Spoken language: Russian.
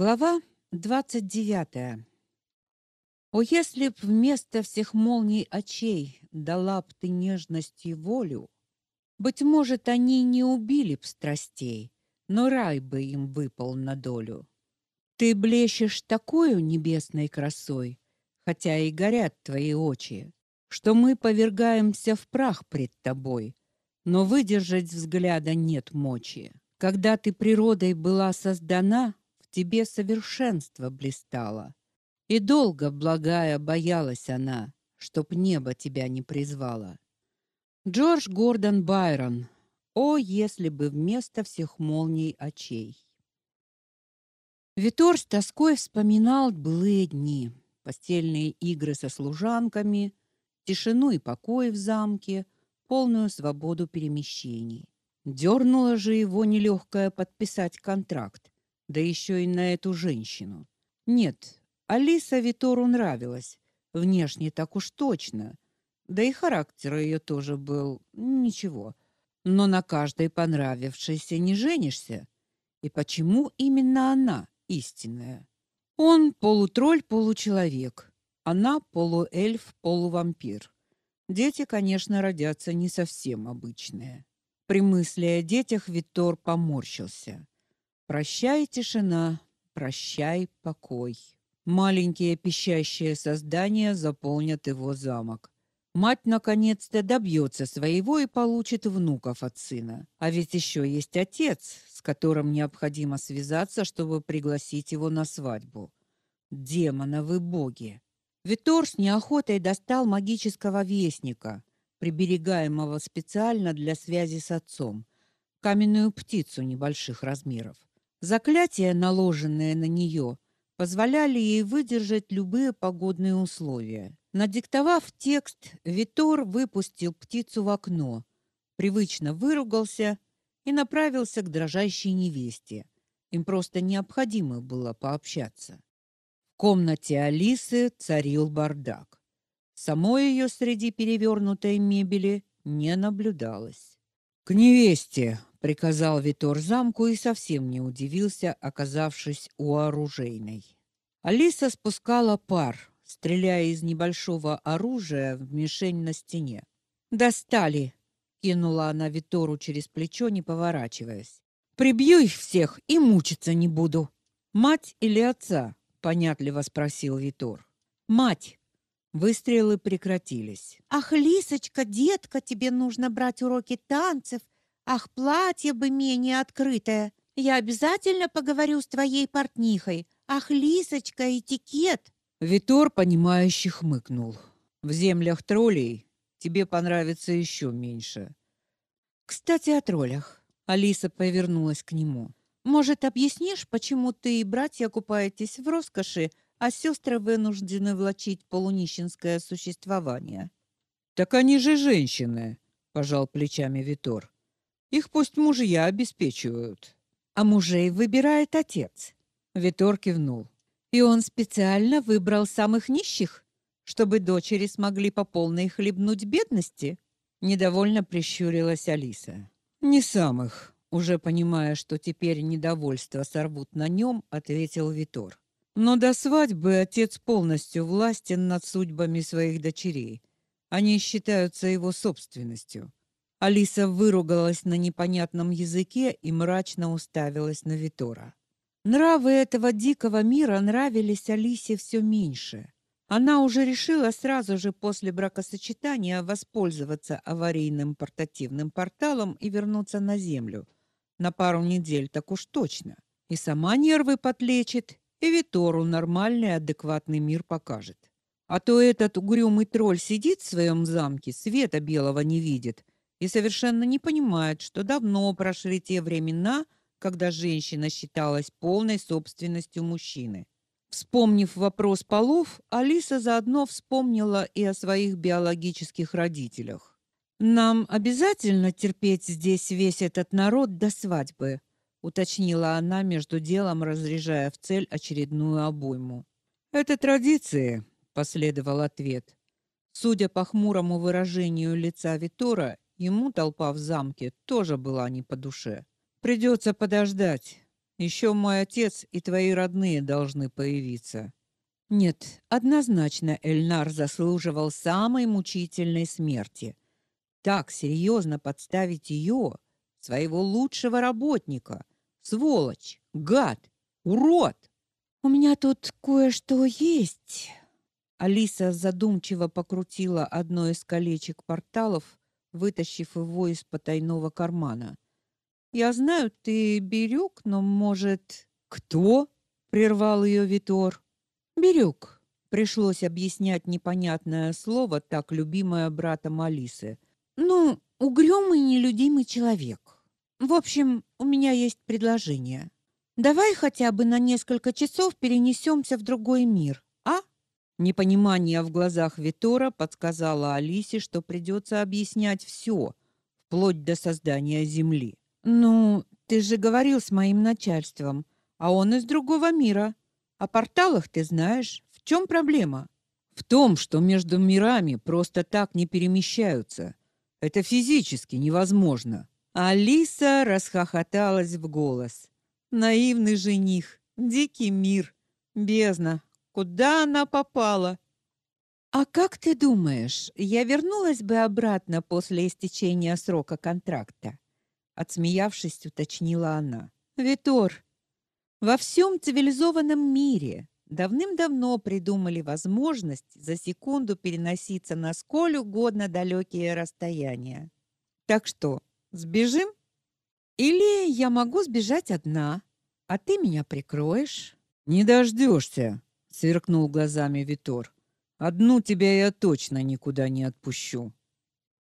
Глава 29. О, если б вместо всех молний очей дала б ты нежности волю, быть может, они не убили б страстей, но рай бы им выпал на долю. Ты блещешь такой небесной красой, хотя и горят твои очи, что мы повергаемся в прах пред тобой, но выдержать взгляда нет мочи. Когда ты природой была создана, тебе совершенство блистало. И долго, благая, боялась она, чтоб небо тебя не призвало. Джордж Гордон Байрон. О, если бы вместо всех молний очей. Витор с тоской вспоминал былые дни, постельные игры со служанками, тишину и покой в замке, полную свободу перемещений. Дернуло же его нелегкое подписать контракт, да еще и на эту женщину. Нет, Алиса Витору нравилась, внешне так уж точно. Да и характер ее тоже был ничего. Но на каждой понравившейся не женишься. И почему именно она истинная? Он полутролль, получеловек. Она полуэльф, полувампир. Дети, конечно, родятся не совсем обычные. При мысли о детях Витор поморщился. Прощай, тишина, прощай, покой. Маленькие пищащие создания заполнят его замок. Мать наконец-то добьется своего и получит внуков от сына. А ведь еще есть отец, с которым необходимо связаться, чтобы пригласить его на свадьбу. Демоновы боги. Витор с неохотой достал магического вестника, приберегаемого специально для связи с отцом, каменную птицу небольших размеров. Заклятия, наложенные на нее, позволяли ей выдержать любые погодные условия. Надиктовав текст, Витор выпустил птицу в окно, привычно выругался и направился к дрожащей невесте. Им просто необходимо было пообщаться. В комнате Алисы царил бардак. Самой ее среди перевернутой мебели не наблюдалось. К невесте, приказал Витор замку и совсем не удивился, оказавшись у оружейной. Алиса спускала пар, стреляя из небольшого оружия в мишень на стене. "Достали", кинула она Витору через плечо, не поворачиваясь. "Прибью их всех и мучиться не буду". "Мать или отца?" понятливо спросил Витор. "Мать". Выстрелы прекратились. Ах, Лисочка, детка, тебе нужно брать уроки танцев Ах, платье бы менее открытое. Я обязательно поговорю с твоей портнихой. Ах, Лисочка, этикет. Витор понимающе хмыкнул. В землях троллей тебе понравится еще меньше. Кстати, о троллях. Алиса повернулась к нему. Может, объяснишь, почему ты и братья купаетесь в роскоши, а сестры вынуждены влачить полунищенское существование? Так они же женщины, пожал плечами Витор. Их пусть мужья обеспечивают. А мужей выбирает отец. Витор кивнул. И он специально выбрал самых нищих, чтобы дочери смогли по полной хлебнуть бедности. Недовольно прищурилась Алиса. Не самых, уже понимая, что теперь недовольство сорвут на нем, ответил Витор. Но до свадьбы отец полностью властен над судьбами своих дочерей. Они считаются его собственностью. Алиса выругалась на непонятном языке и мрачно уставилась на Витора. Нравы этого дикого мира нравились Алисе все меньше. Она уже решила сразу же после бракосочетания воспользоваться аварийным портативным порталом и вернуться на землю. На пару недель так уж точно. И сама нервы подлечит, и Витору нормальный адекватный мир покажет. А то этот угрюмый тролль сидит в своем замке, света белого не видит и совершенно не понимает, что давно прошли те времена, когда женщина считалась полной собственностью мужчины. Вспомнив вопрос полов, Алиса заодно вспомнила и о своих биологических родителях. Нам обязательно терпеть здесь весь этот народ до свадьбы, уточнила она между делом, разряжая в цель очередную обойму. Это традиции, последовал ответ. Судя по хмурому выражению лица Витора, Ему толпа в замке тоже была не по душе. Придется подождать. Еще мой отец и твои родные должны появиться. Нет, однозначно Эльнар заслуживал самой мучительной смерти. Так серьезно подставить ее, своего лучшего работника. Сволочь, гад, урод. У меня тут кое-что есть. Алиса задумчиво покрутила одно из колечек порталов, вытащив его из потайного кармана. Я знаю, ты Бирюк, но, может, кто? прервал ее Витор. Бирюк. Пришлось объяснять непонятное слово, так любимое братом Алисы. Ну, угрюмый нелюдимый человек. В общем, у меня есть предложение. Давай хотя бы на несколько часов перенесемся в другой мир? Непонимание в глазах Витора подсказало Алисе, что придется объяснять все, вплоть до создания Земли. Ну, ты же говорил с моим начальством, а он из другого мира. О порталах ты знаешь. В чем проблема? В том, что между мирами просто так не перемещаются. Это физически невозможно. Алиса расхохоталась в голос. Наивный жених, дикий мир, бездна. Куда она попала? А как ты думаешь, я вернулась бы обратно после истечения срока контракта? Отсмеявшись, уточнила она. Витор, во всем цивилизованном мире давным-давно придумали возможность за секунду переноситься на сколь угодно далекие расстояния. Так что, сбежим? Или я могу сбежать одна, а ты меня прикроешь? Не дождешься, сверкнул глазами Витор. Одну тебя я точно никуда не отпущу.